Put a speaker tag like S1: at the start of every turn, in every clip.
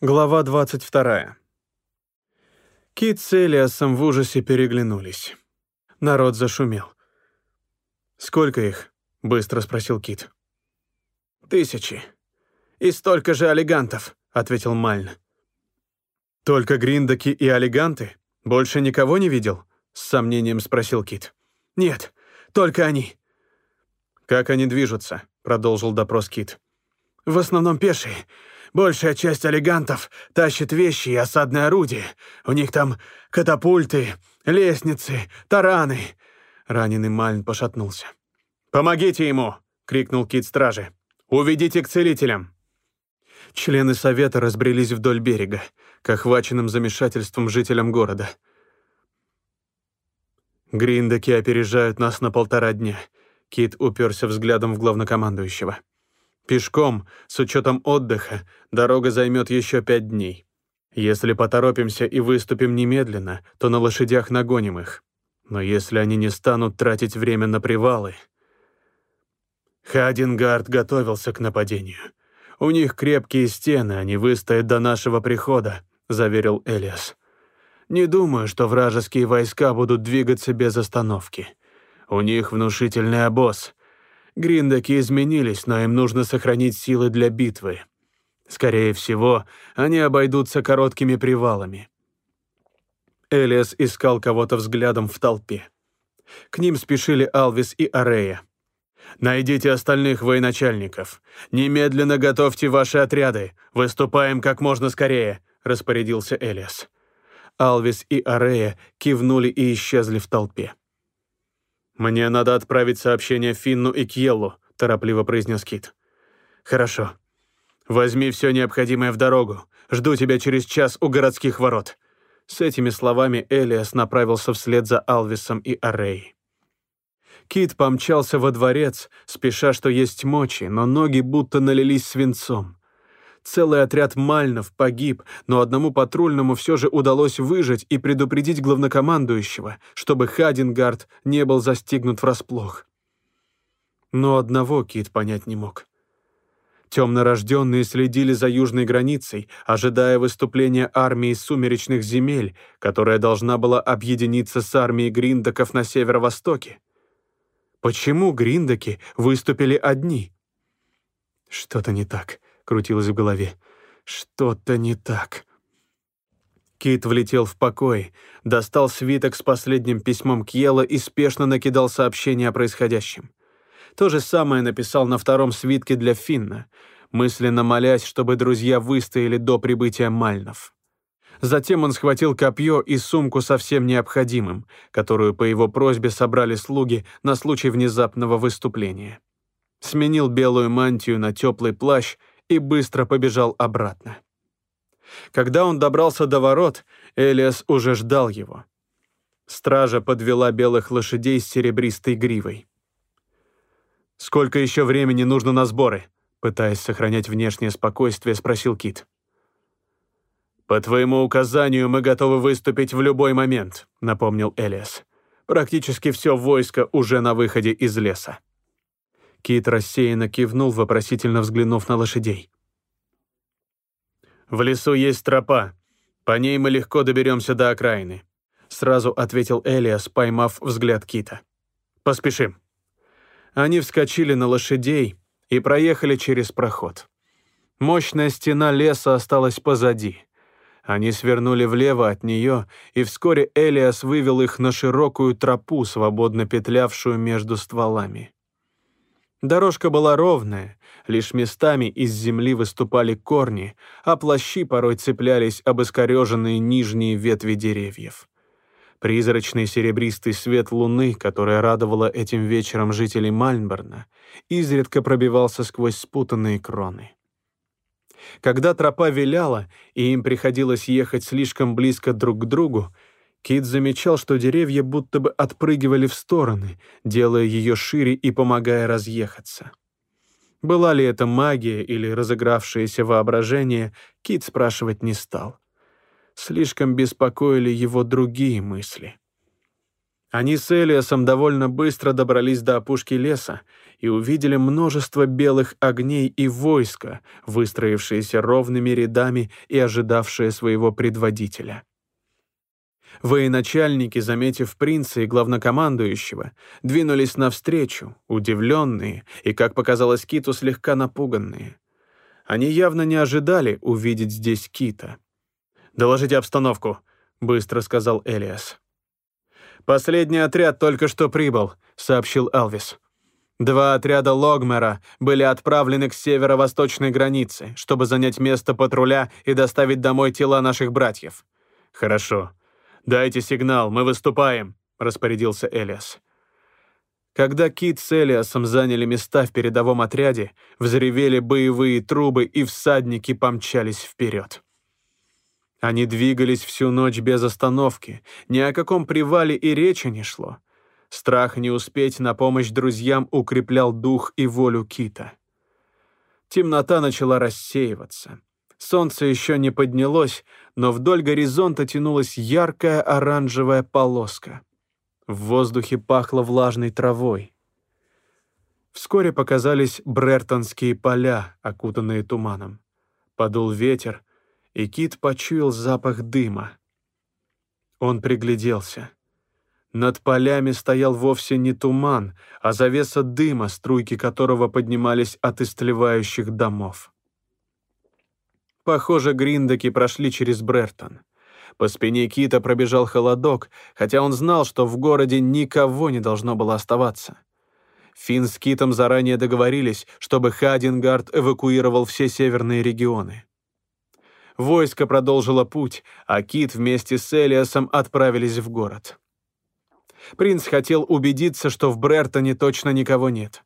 S1: Глава 22. Кит с Элиасом в ужасе переглянулись. Народ зашумел. «Сколько их?» — быстро спросил Кит.
S2: «Тысячи. И столько же олигантов», — ответил Мальн.
S1: «Только гриндаки и олиганты? Больше никого не видел?» — с сомнением спросил Кит.
S2: «Нет, только они».
S1: «Как они движутся?» — продолжил допрос Кит.
S2: «В основном пешие. Большая часть олигантов тащит вещи и осадные орудия. У них там катапульты, лестницы, тараны».
S1: Раненый Мальн пошатнулся. «Помогите ему!» — крикнул Кит стражи. «Уведите к целителям!» Члены совета разбрелись вдоль берега, к охваченным замешательством жителям города. «Гриндаки опережают нас на полтора дня», — Кит уперся взглядом в главнокомандующего. Пешком, с учетом отдыха, дорога займет еще пять дней. Если поторопимся и выступим немедленно, то на лошадях нагоним их. Но если они не станут тратить время на привалы... Хадингард готовился к нападению. У них крепкие стены, они выстоят до нашего прихода, заверил Элиас. Не думаю, что вражеские войска будут двигаться без остановки. У них внушительный обоз, Гриндаки изменились, но им нужно сохранить силы для битвы. Скорее всего, они обойдутся короткими привалами. Элиас искал кого-то взглядом в толпе. К ним спешили Алвис и Арея. «Найдите остальных военачальников. Немедленно готовьте ваши отряды. Выступаем как можно скорее», — распорядился Элиас. Алвис и Арея кивнули и исчезли в толпе. «Мне надо отправить сообщение Финну и Кьеллу», — торопливо произнес Кит. «Хорошо. Возьми все необходимое в дорогу. Жду тебя через час у городских ворот». С этими словами Элиас направился вслед за Алвисом и Арей. Кит помчался во дворец, спеша, что есть мочи, но ноги будто налились свинцом. Целый отряд мальнов погиб, но одному патрульному все же удалось выжить и предупредить главнокомандующего, чтобы Хадингард не был застигнут врасплох. Но одного Кит понять не мог. Темнорожденные следили за южной границей, ожидая выступления армии сумеречных земель, которая должна была объединиться с армией гриндаков на северо-востоке. Почему гриндаки выступили одни? Что-то не так крутилось в голове. Что-то не так. Кит влетел в покой, достал свиток с последним письмом Кьела и спешно накидал сообщение о происходящем. То же самое написал на втором свитке для Финна, мысленно молясь, чтобы друзья выстояли до прибытия Мальнов. Затем он схватил копье и сумку со всем необходимым, которую по его просьбе собрали слуги на случай внезапного выступления. Сменил белую мантию на теплый плащ и быстро побежал обратно. Когда он добрался до ворот, Элиас уже ждал его. Стража подвела белых лошадей с серебристой гривой. «Сколько еще времени нужно на сборы?» Пытаясь сохранять внешнее спокойствие, спросил Кит. «По твоему указанию мы готовы выступить в любой момент», — напомнил Элиас. «Практически все войско уже на выходе из леса». Кит рассеянно кивнул, вопросительно взглянув на лошадей. «В лесу есть тропа. По ней мы легко доберемся до окраины», — сразу ответил Элиас, поймав взгляд Кита. «Поспешим». Они вскочили на лошадей и проехали через проход. Мощная стена леса осталась позади. Они свернули влево от нее, и вскоре Элиас вывел их на широкую тропу, свободно петлявшую между стволами. Дорожка была ровная, лишь местами из земли выступали корни, а плащи порой цеплялись об искореженные нижние ветви деревьев. Призрачный серебристый свет луны, которая радовала этим вечером жителей Мальнборна, изредка пробивался сквозь спутанные кроны. Когда тропа виляла, и им приходилось ехать слишком близко друг к другу, Кит замечал, что деревья будто бы отпрыгивали в стороны, делая ее шире и помогая разъехаться. Была ли это магия или разыгравшееся воображение, Кит спрашивать не стал. Слишком беспокоили его другие мысли. Они с Элиасом довольно быстро добрались до опушки леса и увидели множество белых огней и войска, выстроившиеся ровными рядами и ожидавшие своего предводителя. Военачальники, заметив принца и главнокомандующего, двинулись навстречу, удивленные и, как показалось Киту, слегка напуганные. Они явно не ожидали увидеть здесь Кита. «Доложите обстановку», — быстро сказал Элиас. «Последний отряд только что прибыл», — сообщил Алвис. Два отряда Логмера были отправлены к северо-восточной границе, чтобы занять место патруля и доставить домой тела наших братьев. «Хорошо. Дайте сигнал, мы выступаем», — распорядился Элиас. Когда Кит с Элиасом заняли места в передовом отряде, взревели боевые трубы, и всадники помчались вперед. Они двигались всю ночь без остановки, ни о каком привале и речи не шло. Страх не успеть на помощь друзьям укреплял дух и волю Кита. Темнота начала рассеиваться. Солнце еще не поднялось, но вдоль горизонта тянулась яркая оранжевая полоска. В воздухе пахло влажной травой. Вскоре показались Брертонские поля, окутанные туманом. Подул ветер, и Кит почуял запах дыма. Он пригляделся. Над полями стоял вовсе не туман, а завеса дыма, струйки которого поднимались от истлевающих домов. Похоже, гриндеки прошли через Брертон. По спине Кита пробежал холодок, хотя он знал, что в городе никого не должно было оставаться. Финн с Китом заранее договорились, чтобы Хадингард эвакуировал все северные регионы. Войско продолжило путь, а Кит вместе с Элиасом отправились в город. Принц хотел убедиться, что в Брертоне точно никого нет.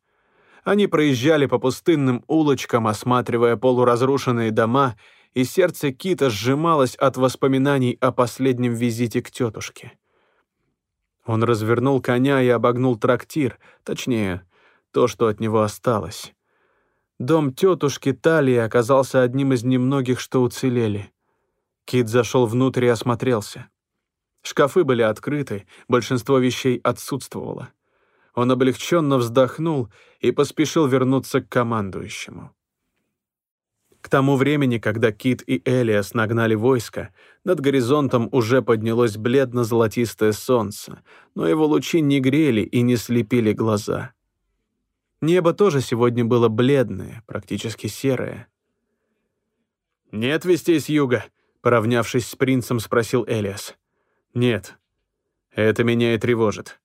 S1: Они проезжали по пустынным улочкам, осматривая полуразрушенные дома, и сердце Кита сжималось от воспоминаний о последнем визите к тетушке. Он развернул коня и обогнул трактир, точнее, то, что от него осталось. Дом тетушки Талии оказался одним из немногих, что уцелели. Кит зашел внутрь и осмотрелся. Шкафы были открыты, большинство вещей отсутствовало. Он облегченно вздохнул и поспешил вернуться к командующему. К тому времени, когда Кит и Элиас нагнали войско, над горизонтом уже поднялось бледно-золотистое солнце, но его лучи не грели и не слепили глаза. Небо тоже сегодня было бледное, практически серое. «Нет вестей с юга?» — поравнявшись с принцем, спросил Элиас. «Нет. Это меня и тревожит.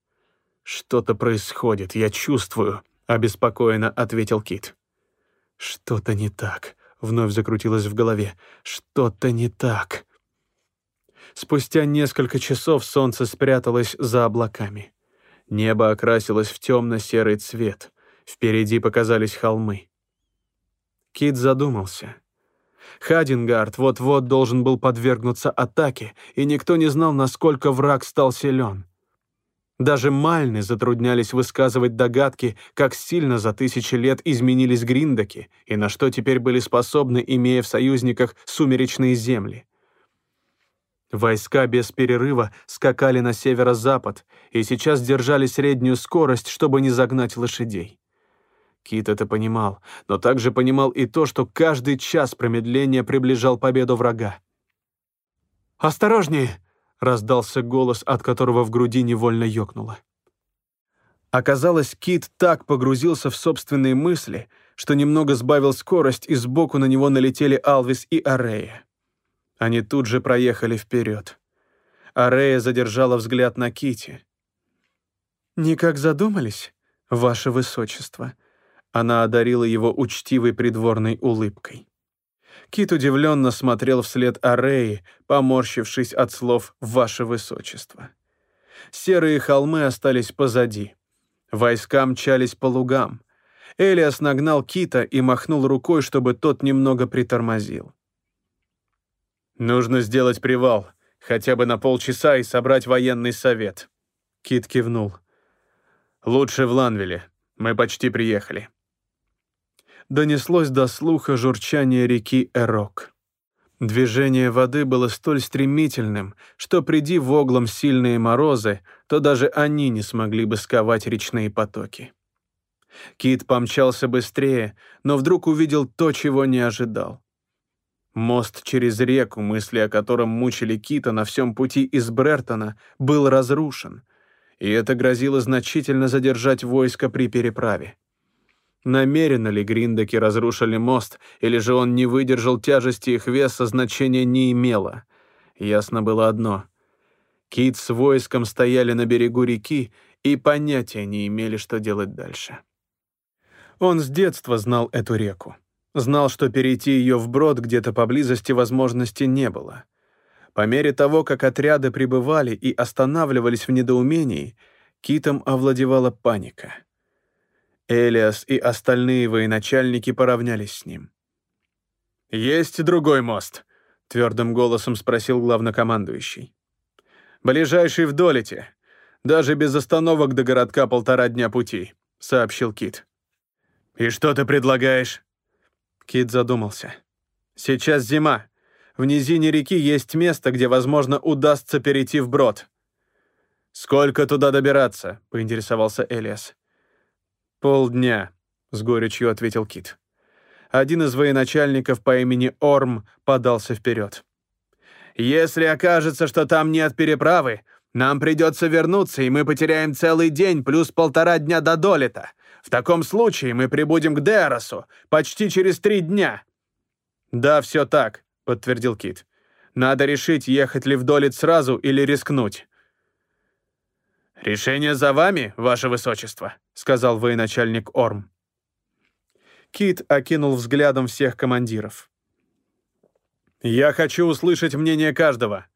S1: Что-то происходит, я чувствую», — обеспокоенно ответил Кит. «Что-то не так», — вновь закрутилось в голове. «Что-то не так». Спустя несколько часов солнце спряталось за облаками. Небо окрасилось в темно-серый цвет — Впереди показались холмы. Кит задумался. Хадингард вот-вот должен был подвергнуться атаке, и никто не знал, насколько враг стал силен. Даже Мальны затруднялись высказывать догадки, как сильно за тысячи лет изменились гриндаки и на что теперь были способны, имея в союзниках сумеречные земли. Войска без перерыва скакали на северо-запад и сейчас держали среднюю скорость, чтобы не загнать лошадей. Кит это понимал, но также понимал и то, что каждый час промедления приближал победу врага. «Осторожнее!» — раздался голос, от которого в груди невольно ёкнуло. Оказалось, Кит так погрузился в собственные мысли, что немного сбавил скорость, и сбоку на него налетели Алвис и Арея. Они тут же проехали вперед. Арея задержала взгляд на Кити. «Никак задумались, ваше высочество?» Она одарила его учтивой придворной улыбкой. Кит удивленно смотрел вслед Ареи, поморщившись от слов «Ваше Высочество». Серые холмы остались позади. Войска мчались по лугам. Элиас нагнал Кита и махнул рукой, чтобы тот немного притормозил. «Нужно сделать привал, хотя бы на полчаса и собрать военный совет». Кит кивнул. «Лучше в Ланвиле. Мы почти приехали» донеслось до слуха журчание реки Эрок. Движение воды было столь стремительным, что приди в оглом сильные морозы, то даже они не смогли бы сковать речные потоки. Кит помчался быстрее, но вдруг увидел то, чего не ожидал. Мост через реку, мысли о котором мучили Кита на всем пути из Брертона, был разрушен, и это грозило значительно задержать войско при переправе. Намеренно ли Гриндеки разрушили мост, или же он не выдержал тяжести их веса, значения не имело. Ясно было одно. Кит с войском стояли на берегу реки и понятия не имели, что делать дальше. Он с детства знал эту реку. Знал, что перейти ее вброд где-то поблизости возможности не было. По мере того, как отряды прибывали и останавливались в недоумении, Китом овладевала паника — Элиас и остальные военачальники поравнялись с ним. «Есть другой мост?» — твердым голосом спросил главнокомандующий. «Ближайший в Долете. Даже без остановок до городка полтора дня пути», — сообщил Кит. «И что ты предлагаешь?» Кит задумался. «Сейчас зима. В низине реки есть место, где, возможно, удастся перейти вброд». «Сколько туда добираться?» — поинтересовался Элиас. «Полдня», — с горечью ответил Кит. Один из военачальников по имени Орм подался вперед. «Если окажется, что там нет переправы, нам придется вернуться, и мы потеряем целый день плюс полтора дня до Долета. В таком случае мы прибудем к Деросу почти через три дня». «Да, все так», — подтвердил Кит. «Надо решить, ехать ли в Долет сразу или рискнуть». «Решение за вами, ваше высочество», — сказал военачальник Орм. Кит окинул взглядом всех командиров. «Я хочу услышать мнение каждого».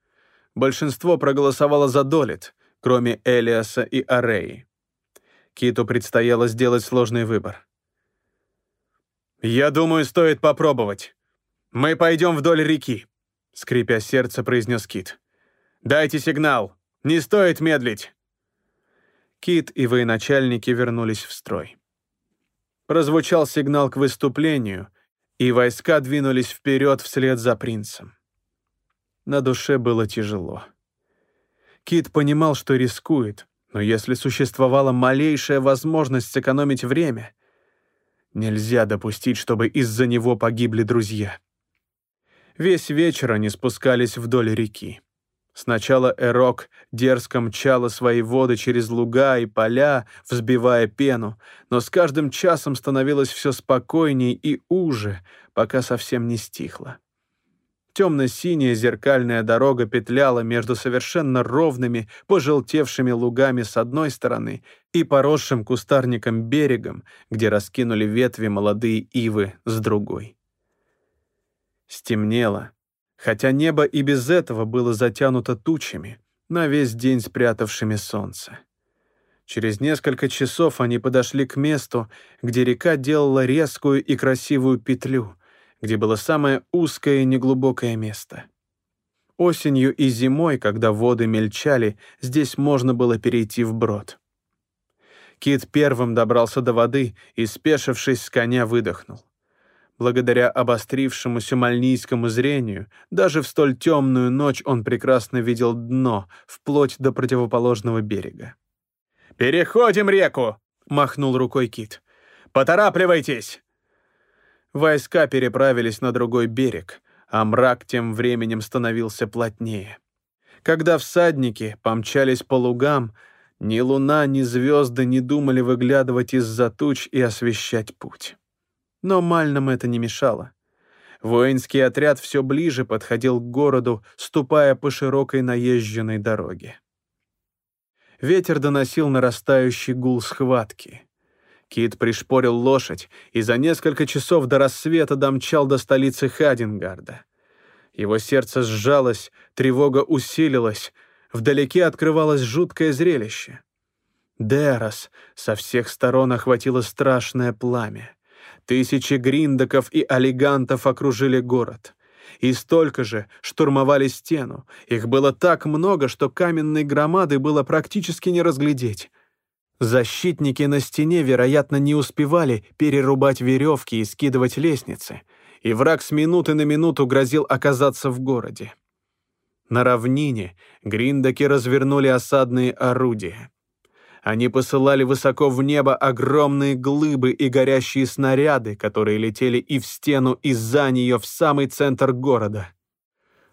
S1: Большинство проголосовало за Долит, кроме Элиаса и Ареи. Киту предстояло сделать сложный выбор. «Я думаю, стоит попробовать. Мы пойдем вдоль реки», — скрипя сердце, произнес Кит. «Дайте сигнал. Не стоит медлить». Кит и военачальники вернулись в строй. Прозвучал сигнал к выступлению, и войска двинулись вперед вслед за принцем. На душе было тяжело. Кит понимал, что рискует, но если существовала малейшая возможность сэкономить время, нельзя допустить, чтобы из-за него погибли друзья. Весь вечер они спускались вдоль реки. Сначала Эрок дерзко мчала свои воды через луга и поля, взбивая пену, но с каждым часом становилось все спокойней и уже, пока совсем не стихло. Темно-синяя зеркальная дорога петляла между совершенно ровными, пожелтевшими лугами с одной стороны и поросшим кустарником берегом, где раскинули ветви молодые ивы с другой. Стемнело, хотя небо и без этого было затянуто тучами, на весь день спрятавшими солнце. Через несколько часов они подошли к месту, где река делала резкую и красивую петлю, где было самое узкое и неглубокое место. Осенью и зимой, когда воды мельчали, здесь можно было перейти вброд. Кит первым добрался до воды и, спешившись с коня, выдохнул. Благодаря обострившемуся мальнийскому зрению, даже в столь темную ночь он прекрасно видел дно, вплоть до противоположного берега. «Переходим реку!» — махнул рукой Кит. «Поторапливайтесь!» Войска переправились на другой берег, а мрак тем временем становился плотнее. Когда всадники помчались по лугам, ни луна, ни звезды не думали выглядывать из-за туч и освещать путь. Но мальнам это не мешало. Воинский отряд все ближе подходил к городу, ступая по широкой наезженной дороге. Ветер доносил нарастающий гул схватки. Кит пришпорил лошадь и за несколько часов до рассвета домчал до столицы Хадингарда. Его сердце сжалось, тревога усилилась, вдалеке открывалось жуткое зрелище. Дерос со всех сторон охватило страшное пламя. Тысячи гриндаков и олигантов окружили город. И столько же штурмовали стену. Их было так много, что каменной громады было практически не разглядеть. Защитники на стене, вероятно, не успевали перерубать веревки и скидывать лестницы. и враг с минуты на минуту грозил оказаться в городе. На равнине гриндаки развернули осадные орудия. Они посылали высоко в небо огромные глыбы и горящие снаряды, которые летели и в стену, и за нее в самый центр города.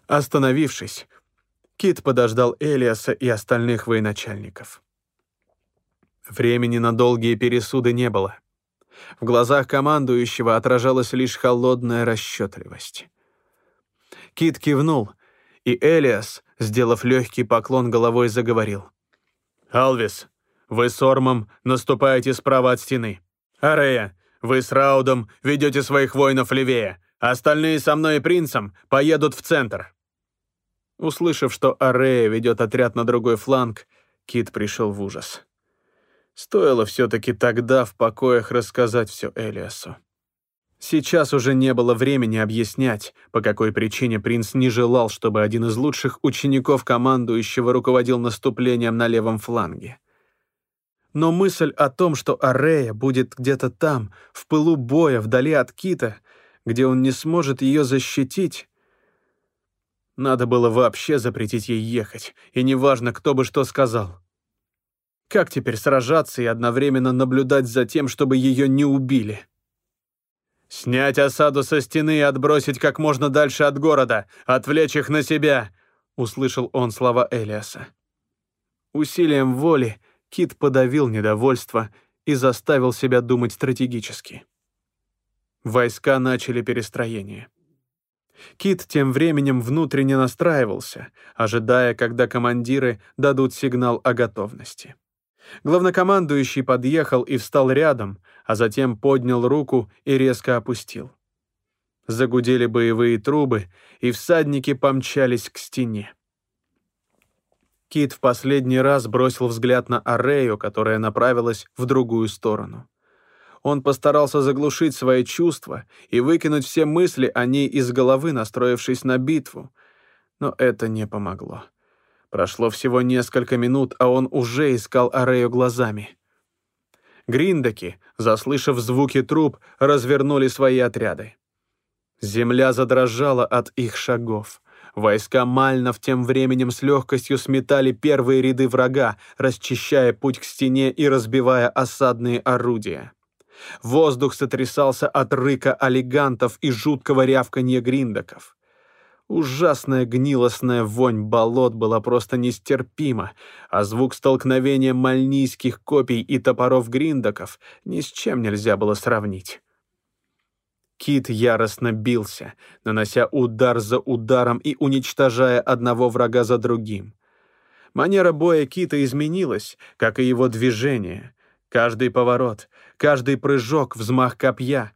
S1: Остановившись, Кит подождал Элиаса и остальных военачальников. Времени на долгие пересуды не было. В глазах командующего отражалась лишь холодная расчетливость. Кит кивнул, и Элиас, сделав легкий поклон головой, заговорил. «Алвис, вы с Ормом наступаете справа от стены. Арея, вы с Раудом ведете своих воинов левее. Остальные со мной и принцем поедут в центр». Услышав, что Арея ведет отряд на другой фланг, Кит пришел в ужас. Стоило все-таки тогда в покоях рассказать все Элиасу. Сейчас уже не было времени объяснять, по какой причине принц не желал, чтобы один из лучших учеников командующего руководил наступлением на левом фланге. Но мысль о том, что Арея будет где-то там, в пылу боя, вдали от Кита, где он не сможет ее защитить, надо было вообще запретить ей ехать, и неважно, кто бы что сказал. Как теперь сражаться и одновременно наблюдать за тем, чтобы ее не убили? «Снять осаду со стены и отбросить как можно дальше от города, отвлечь их на себя», — услышал он слова Элиаса. Усилием воли Кит подавил недовольство и заставил себя думать стратегически. Войска начали перестроение. Кит тем временем внутренне настраивался, ожидая, когда командиры дадут сигнал о готовности. Главнокомандующий подъехал и встал рядом, а затем поднял руку и резко опустил. Загудели боевые трубы, и всадники помчались к стене. Кит в последний раз бросил взгляд на Арею, которая направилась в другую сторону. Он постарался заглушить свои чувства и выкинуть все мысли о ней из головы, настроившись на битву. Но это не помогло. Прошло всего несколько минут, а он уже искал Арею глазами. Гриндаки, заслышав звуки труб, развернули свои отряды. Земля задрожала от их шагов. Войска Мальнов тем временем с легкостью сметали первые ряды врага, расчищая путь к стене и разбивая осадные орудия. Воздух сотрясался от рыка олигантов и жуткого рявканья гриндаков. Ужасная гнилостная вонь болот была просто нестерпима, а звук столкновения мальнийских копий и топоров гриндаков ни с чем нельзя было сравнить. Кит яростно бился, нанося удар за ударом и уничтожая одного врага за другим. Манера боя Кита изменилась, как и его движение. Каждый поворот, каждый прыжок, взмах копья.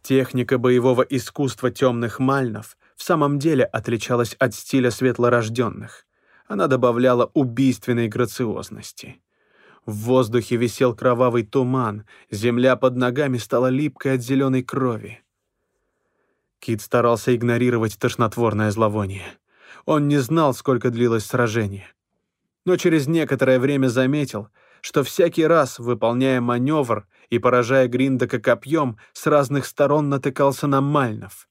S1: Техника боевого искусства темных мальнов в самом деле отличалась от стиля светлорожденных. Она добавляла убийственной грациозности. В воздухе висел кровавый туман, земля под ногами стала липкой от зеленой крови. Кит старался игнорировать тошнотворное зловоние. Он не знал, сколько длилось сражение. Но через некоторое время заметил, что всякий раз, выполняя маневр и поражая Гриндака копьем, с разных сторон натыкался на Мальнов.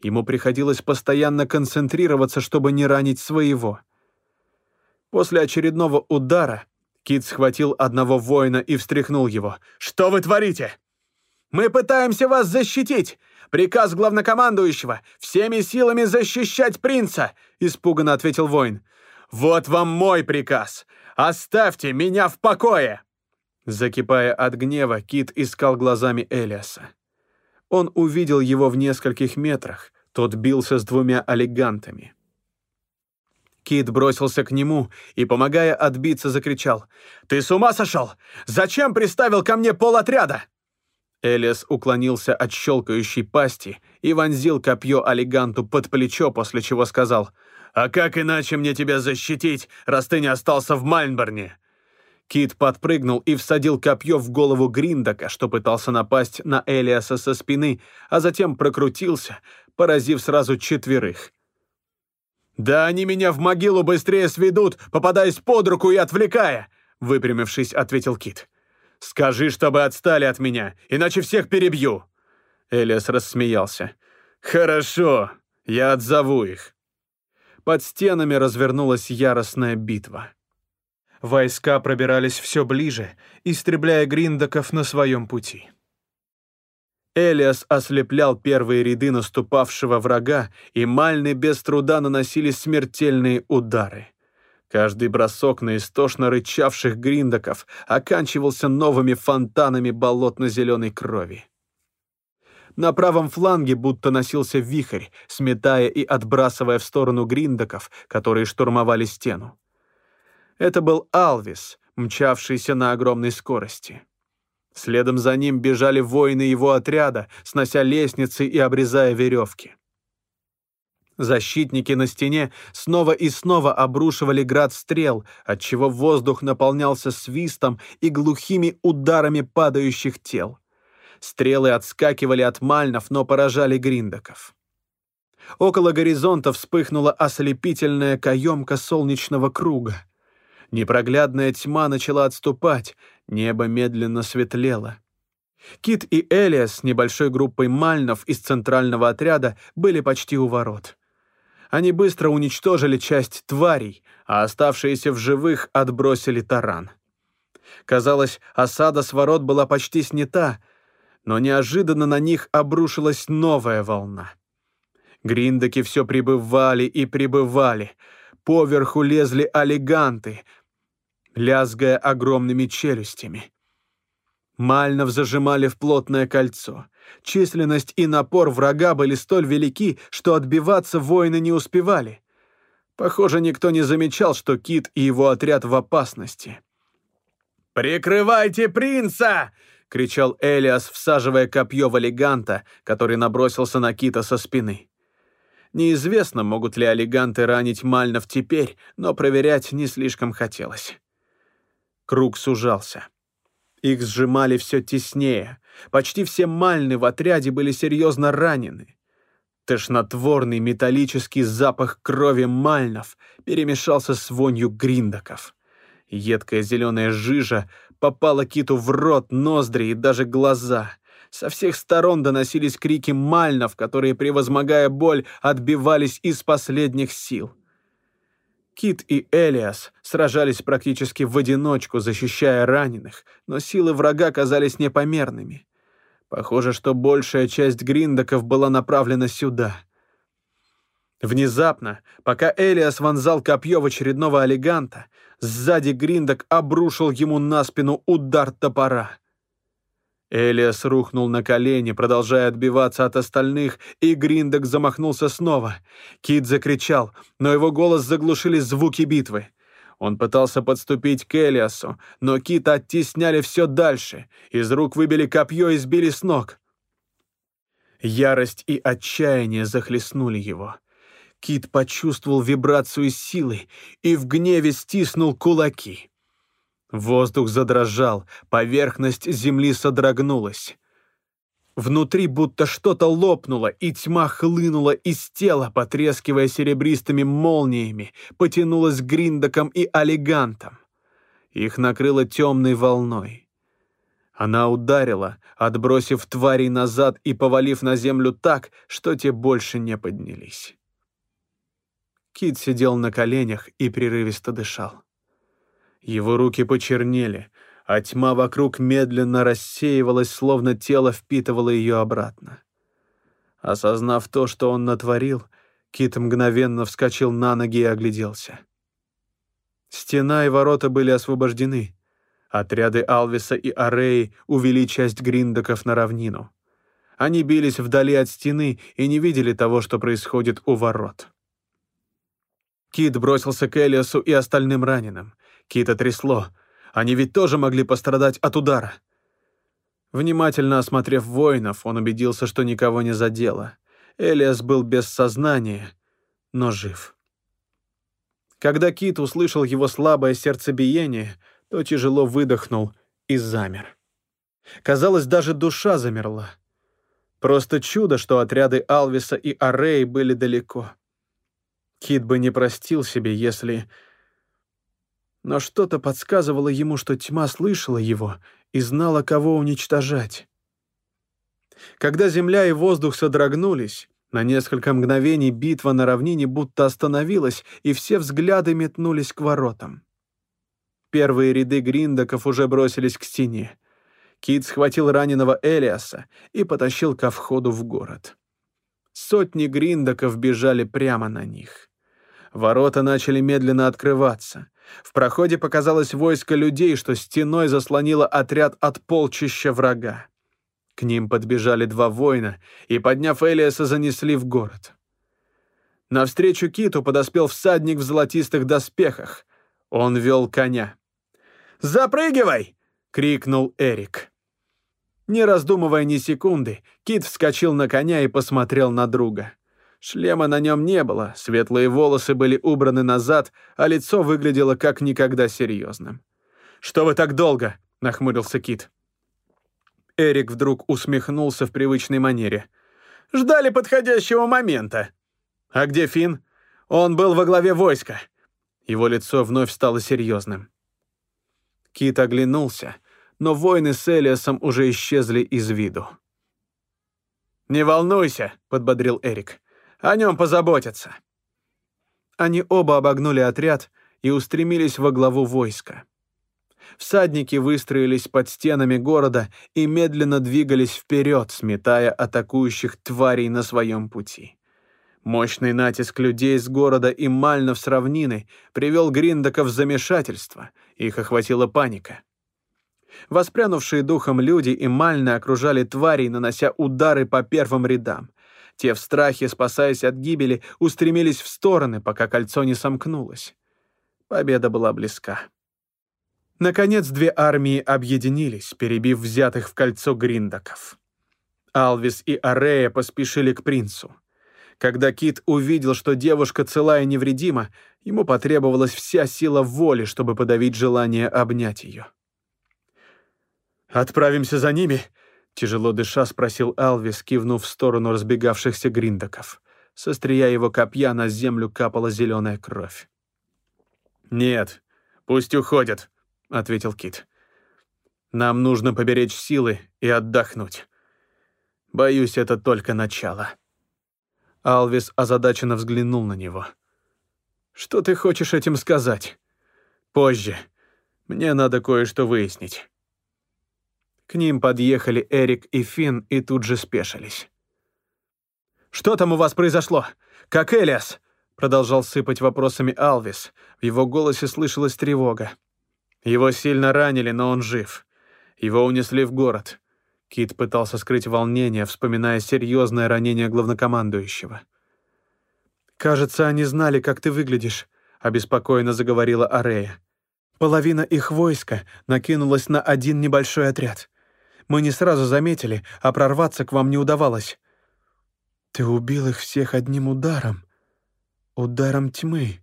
S1: Ему приходилось постоянно концентрироваться, чтобы не ранить своего. После очередного удара Кит схватил одного воина и встряхнул его. «Что вы творите?» «Мы пытаемся вас защитить! Приказ главнокомандующего — всеми силами защищать принца!» — испуганно ответил воин. «Вот вам мой приказ! Оставьте меня в покое!» Закипая от гнева, Кит искал глазами Элиаса. Он увидел его в нескольких метрах. Тот бился с двумя олигантами. Кит бросился к нему и, помогая отбиться, закричал. «Ты с ума сошел? Зачем приставил ко мне полотряда?» Элиас уклонился от щелкающей пасти и вонзил копье олиганту под плечо, после чего сказал. «А как иначе мне тебя защитить, раз ты не остался в Мальнборне? Кит подпрыгнул и всадил копье в голову Гриндака, что пытался напасть на Элиаса со спины, а затем прокрутился, поразив сразу четверых. «Да они меня в могилу быстрее сведут, попадаясь под руку и отвлекая!» Выпрямившись, ответил Кит. «Скажи, чтобы отстали от меня, иначе всех перебью!» Элиас рассмеялся. Хорошо, я отзову их. Под стенами развернулась яростная битва.
S3: Войска пробирались все ближе, истребляя гриндаков на своем пути.
S1: Элиас ослеплял первые ряды наступавшего врага, и мальны без труда наносили смертельные удары. Каждый бросок на истошно рычавших гриндаков оканчивался новыми фонтанами болотно-зеленой крови. На правом фланге будто носился вихрь, сметая и отбрасывая в сторону гриндаков, которые штурмовали стену. Это был Алвис, мчавшийся на огромной скорости. Следом за ним бежали воины его отряда, снося лестницы и обрезая веревки. Защитники на стене снова и снова обрушивали град стрел, отчего воздух наполнялся свистом и глухими ударами падающих тел. Стрелы отскакивали от мальнов, но поражали гриндаков. Около горизонта вспыхнула ослепительная каемка солнечного круга. Непроглядная тьма начала отступать, небо медленно светлело. Кит и Элиас с небольшой группой мальнов из центрального отряда были почти у ворот. Они быстро уничтожили часть тварей, а оставшиеся в живых отбросили таран. Казалось, осада с ворот была почти снята, но неожиданно на них обрушилась новая волна. Гриндаки все прибывали и прибывали. Поверху лезли олиганты, лязгая огромными челюстями. Мальнов зажимали в плотное кольцо. Численность и напор врага были столь велики, что отбиваться воины не успевали. Похоже, никто не замечал, что Кит и его отряд в опасности. «Прикрывайте принца!» — кричал Элиас, всаживая копье в олиганта, который набросился на Кита со спины. Неизвестно, могут ли олиганты ранить Мальнов теперь, но проверять не слишком хотелось. Круг сужался. Их сжимали все теснее. Почти все мальны в отряде были серьезно ранены. Тошнотворный металлический запах крови мальнов перемешался с вонью гриндаков. Едкая зеленая жижа попала киту в рот, ноздри и даже глаза. Со всех сторон доносились крики мальнов, которые, превозмогая боль, отбивались из последних сил. Кит и Элиас сражались практически в одиночку, защищая раненых, но силы врага казались непомерными. Похоже, что большая часть гриндаков была направлена сюда. Внезапно, пока Элиас вонзал копье в очередного олиганта, сзади гриндак обрушил ему на спину удар топора — Элиас рухнул на колени, продолжая отбиваться от остальных, и Гриндек замахнулся снова. Кит закричал, но его голос заглушили звуки битвы. Он пытался подступить к Элиасу, но Кита оттесняли все дальше. Из рук выбили копье и сбили с ног. Ярость и отчаяние захлестнули его. Кит почувствовал вибрацию силы и в гневе стиснул кулаки. Воздух задрожал, поверхность земли содрогнулась. Внутри будто что-то лопнуло, и тьма хлынула из тела, потрескивая серебристыми молниями, потянулась к гриндакам и олигантам. Их накрыло темной волной. Она ударила, отбросив тварей назад и повалив на землю так, что те больше не поднялись. Кит сидел на коленях и прерывисто дышал. Его руки почернели, а тьма вокруг медленно рассеивалась, словно тело впитывало ее обратно. Осознав то, что он натворил, Кит мгновенно вскочил на ноги и огляделся. Стена и ворота были освобождены. Отряды Алвиса и Ареи увели часть гриндаков на равнину. Они бились вдали от стены и не видели того, что происходит у ворот. Кит бросился к Элиасу и остальным раненым — Кита трясло. Они ведь тоже могли пострадать от удара. Внимательно осмотрев воинов, он убедился, что никого не задело. Элиас был без сознания, но жив. Когда Кит услышал его слабое сердцебиение, то тяжело выдохнул и замер. Казалось, даже душа замерла. Просто чудо, что отряды Алвиса и Арей были далеко. Кит бы не простил себе, если но что-то подсказывало ему, что тьма слышала его и знала, кого уничтожать. Когда земля и воздух содрогнулись, На несколько мгновений битва на равнине будто остановилась, и все взгляды метнулись к воротам. Первые ряды гриндаков уже бросились к стене. Кит схватил раненого Элиаса и потащил ко входу в город. Сотни гриндаков бежали прямо на них. Ворота начали медленно открываться. В проходе показалось войско людей, что стеной заслонило отряд от полчища врага. К ним подбежали два воина и, подняв Элиаса, занесли в город. Навстречу Киту подоспел всадник в золотистых доспехах. Он вел коня. «Запрыгивай!» — крикнул Эрик. Не раздумывая ни секунды, Кит вскочил на коня и посмотрел на друга. Шлема на нем не было, светлые волосы были убраны назад, а лицо выглядело как никогда серьезным. «Что вы так долго?» — нахмурился Кит. Эрик вдруг усмехнулся в привычной манере. «Ждали подходящего момента». «А где Финн?» «Он был во главе войска». Его лицо вновь стало серьезным. Кит оглянулся, но воины с Элиасом уже исчезли из виду. «Не волнуйся», — подбодрил Эрик. О нем позаботятся». Они оба обогнули отряд и устремились во главу войска. Всадники выстроились под стенами города и медленно двигались вперед, сметая атакующих тварей на своем пути. Мощный натиск людей с города и Мальнов с равнины привел Гриндака в замешательство, их охватила паника. Воспрянувшие духом люди и Мальны окружали тварей, нанося удары по первым рядам. Те в страхе, спасаясь от гибели, устремились в стороны, пока кольцо не сомкнулось. Победа была близка. Наконец, две армии объединились, перебив взятых в кольцо гриндаков. Алвис и Арея поспешили к принцу. Когда Кит увидел, что девушка цела и невредима, ему потребовалась вся сила воли, чтобы подавить желание обнять ее. «Отправимся за ними Тяжело дыша спросил Алвис, кивнув в сторону разбегавшихся гриндаков. Со стрия его копья на землю капала зеленая кровь. «Нет, пусть уходят», — ответил Кит. «Нам нужно поберечь силы и отдохнуть. Боюсь, это только начало». Алвис озадаченно взглянул на него. «Что ты хочешь этим сказать?» «Позже. Мне надо кое-что выяснить». К ним подъехали Эрик и Финн и тут же спешились. «Что там у вас произошло? Как Элиас?» Продолжал сыпать вопросами Алвис. В его голосе слышалась тревога. Его сильно ранили, но он жив. Его унесли в город. Кит пытался скрыть волнение, вспоминая серьезное ранение главнокомандующего. «Кажется, они знали, как ты выглядишь», — обеспокоенно заговорила Арея. «Половина их войска накинулась на один небольшой отряд. Мы не сразу заметили, а прорваться к вам не удавалось. Ты убил их всех одним ударом. Ударом тьмы.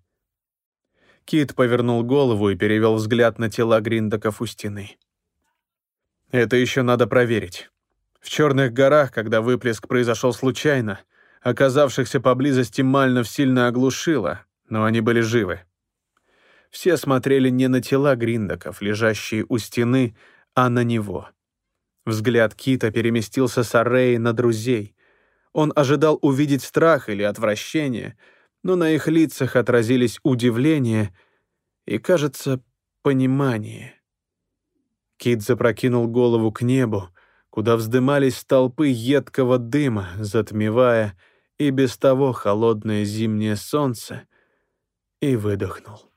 S1: Кит повернул голову и перевел взгляд на тела Гриндаков у стены. Это еще надо проверить. В Черных горах, когда выплеск произошел случайно, оказавшихся поблизости Мальнов сильно оглушило, но они были живы. Все смотрели не на тела Гриндаков, лежащие у стены, а на него. Взгляд Кита переместился с Арреи на друзей. Он ожидал увидеть страх или отвращение, но на их лицах отразились удивление и, кажется, понимание. Кит запрокинул голову к небу, куда вздымались столпы едкого дыма, затмевая и без того холодное зимнее солнце, и выдохнул.